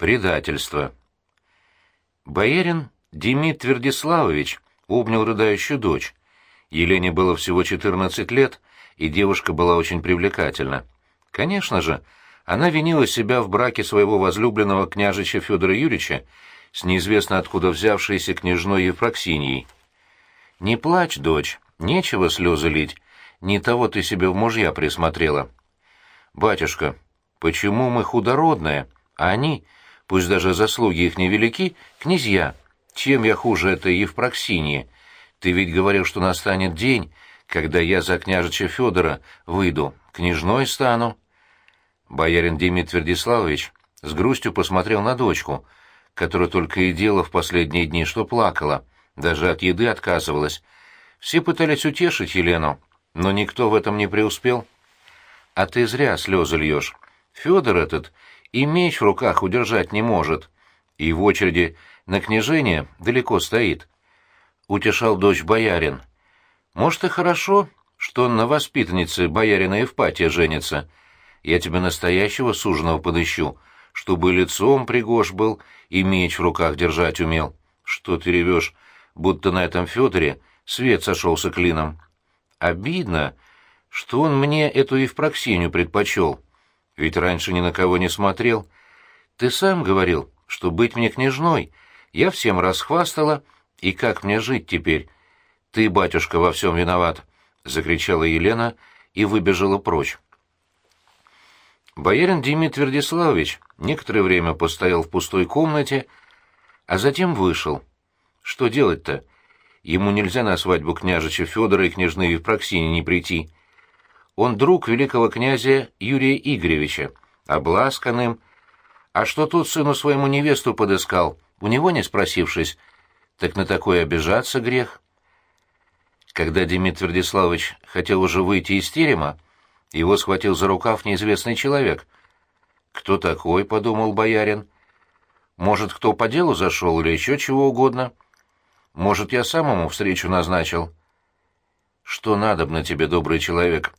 Предательство. Боярин Демид Твердиславович обнял рыдающую дочь. Елене было всего 14 лет, и девушка была очень привлекательна. Конечно же, она винила себя в браке своего возлюбленного княжича Федора Юрьевича с неизвестно откуда взявшейся княжной Евпроксинией. «Не плачь, дочь, нечего слезы лить, не того ты себе в мужья присмотрела». «Батюшка, почему мы худородные, а они...» пусть даже заслуги их невелики, князья. Чем я хуже этой Евпроксинии? Ты ведь говорил, что настанет день, когда я за княжича Федора выйду, княжной стану. Боярин Демид Твердиславович с грустью посмотрел на дочку, которая только и делала в последние дни, что плакала, даже от еды отказывалась. Все пытались утешить Елену, но никто в этом не преуспел. А ты зря слезы льешь. Федор этот и меч в руках удержать не может, и в очереди на княжение далеко стоит. Утешал дочь боярин. Может, и хорошо, что на воспитаннице боярина Евпатия женится. Я тебе настоящего суженого подыщу, чтобы лицом пригож был и меч в руках держать умел. Что ты ревешь, будто на этом Федоре свет сошелся клином. Обидно, что он мне эту Евпроксиню предпочел. Ведь раньше ни на кого не смотрел. Ты сам говорил, что быть мне княжной. Я всем расхвастала, и как мне жить теперь? Ты, батюшка, во всем виноват, — закричала Елена и выбежала прочь. Боярин Демид Твердиславович некоторое время постоял в пустой комнате, а затем вышел. Что делать-то? Ему нельзя на свадьбу княжича Федора и княжны Евпроксини не прийти. Он друг великого князя Юрия Игоревича, обласканным. А что тут сыну своему невесту подыскал, у него не спросившись, так на такое обижаться грех. Когда Демид Твердиславович хотел уже выйти из терема, его схватил за рукав неизвестный человек. «Кто такой?» — подумал боярин. «Может, кто по делу зашел или еще чего угодно? Может, я самому встречу назначил?» «Что надобно тебе, добрый человек?»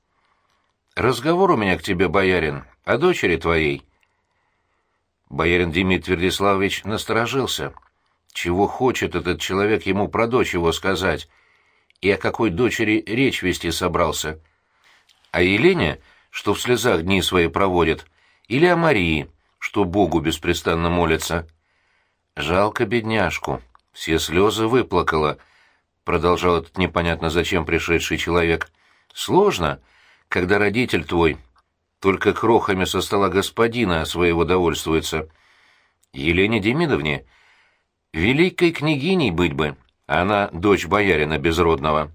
Разговор у меня к тебе, боярин, о дочери твоей. Боярин Демид Твердиславович насторожился. Чего хочет этот человек ему про дочь его сказать? И о какой дочери речь вести собрался? О Елене, что в слезах дни свои проводит, или о Марии, что Богу беспрестанно молится? Жалко бедняжку, все слезы выплакала, продолжал этот непонятно зачем пришедший человек. Сложно, — когда родитель твой только крохами со стола господина своего довольствуется. Елене Демидовне великой княгиней быть бы, она дочь боярина безродного.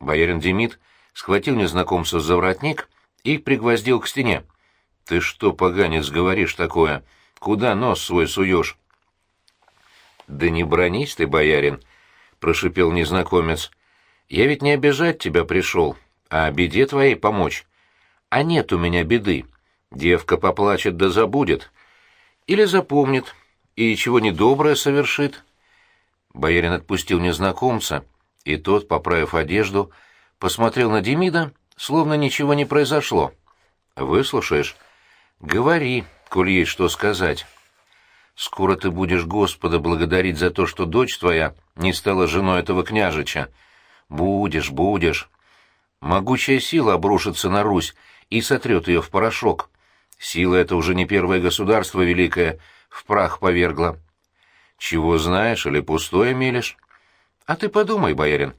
Боярин Демид схватил незнакомца за воротник и пригвоздил к стене. — Ты что, поганец, говоришь такое? Куда нос свой суешь? — Да не бронись ты, боярин, — прошипел незнакомец. — Я ведь не обижать тебя пришел, а беде твоей помочь. А нет у меня беды. Девка поплачет да забудет. Или запомнит, и чего недоброе совершит. Боярин отпустил незнакомца, и тот, поправив одежду, посмотрел на Демида, словно ничего не произошло. «Выслушаешь? Говори, коль есть что сказать. Скоро ты будешь Господа благодарить за то, что дочь твоя не стала женой этого княжича. Будешь, будешь. Могучая сила обрушится на Русь и сотрет ее в порошок. Сила эта уже не первое государство великое в прах повергла. Чего знаешь или пустое мелешь? А ты подумай, боярин,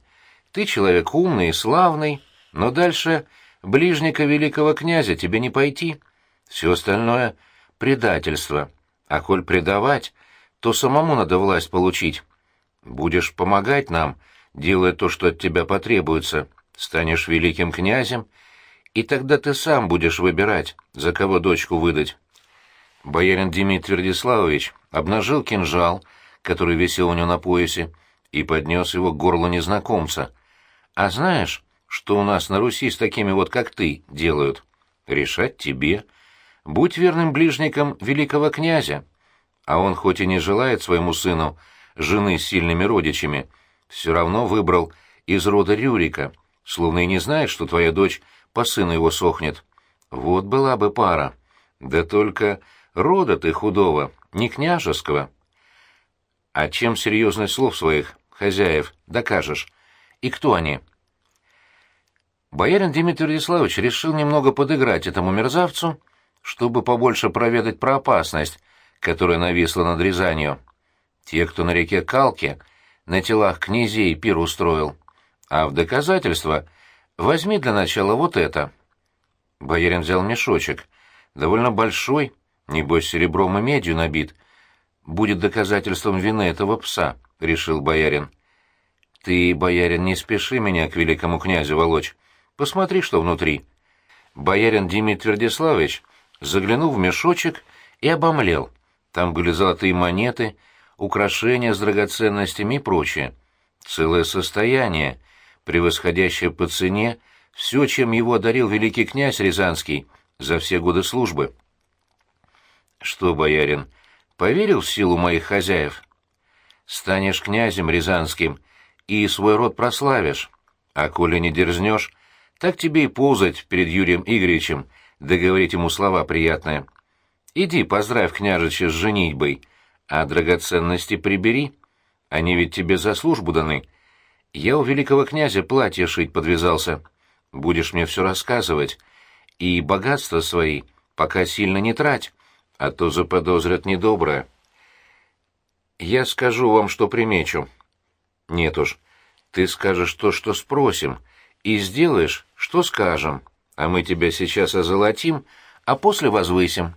ты человек умный и славный, но дальше ближника великого князя тебе не пойти. Все остальное — предательство. А коль предавать, то самому надо власть получить. Будешь помогать нам, делая то, что от тебя потребуется, станешь великим князем, и тогда ты сам будешь выбирать, за кого дочку выдать. Боярин Демид Твердиславович обнажил кинжал, который висел у него на поясе, и поднес его к горлу незнакомца. «А знаешь, что у нас на Руси с такими вот, как ты, делают? Решать тебе. Будь верным ближником великого князя. А он хоть и не желает своему сыну жены с сильными родичами, все равно выбрал из рода Рюрика» словно и не знает, что твоя дочь по сыну его сохнет. Вот была бы пара. Да только Рода ты худого, не княжеского. А чем серьезность слов своих, хозяев, докажешь? И кто они?» Боярин Дмитрий Владиславович решил немного подыграть этому мерзавцу, чтобы побольше проведать про опасность, которая нависла над Рязанью. Те, кто на реке Калке, на телах князей пир устроил. А в доказательство возьми для начала вот это. Боярин взял мешочек, довольно большой, небось серебром и медью набит. Будет доказательством вины этого пса, — решил боярин. Ты, боярин, не спеши меня к великому князю волочь. Посмотри, что внутри. Боярин Дмитрий Твердиславович заглянул в мешочек и обомлел. Там были золотые монеты, украшения с драгоценностями и прочее. Целое состояние, превосходящее по цене все, чем его одарил великий князь Рязанский за все годы службы. Что, боярин, поверил в силу моих хозяев? Станешь князем Рязанским и свой род прославишь, а коли не дерзнешь, так тебе и ползать перед Юрием Игоревичем, да ему слова приятные. Иди, поздравь княжича с женитьбой, а драгоценности прибери. Они ведь тебе за службу даны. Я у великого князя платье шить подвязался. Будешь мне все рассказывать. И богатства свои пока сильно не трать, а то заподозрят недоброе. Я скажу вам, что примечу. Нет уж, ты скажешь то, что спросим, и сделаешь, что скажем, а мы тебя сейчас озолотим, а после возвысим.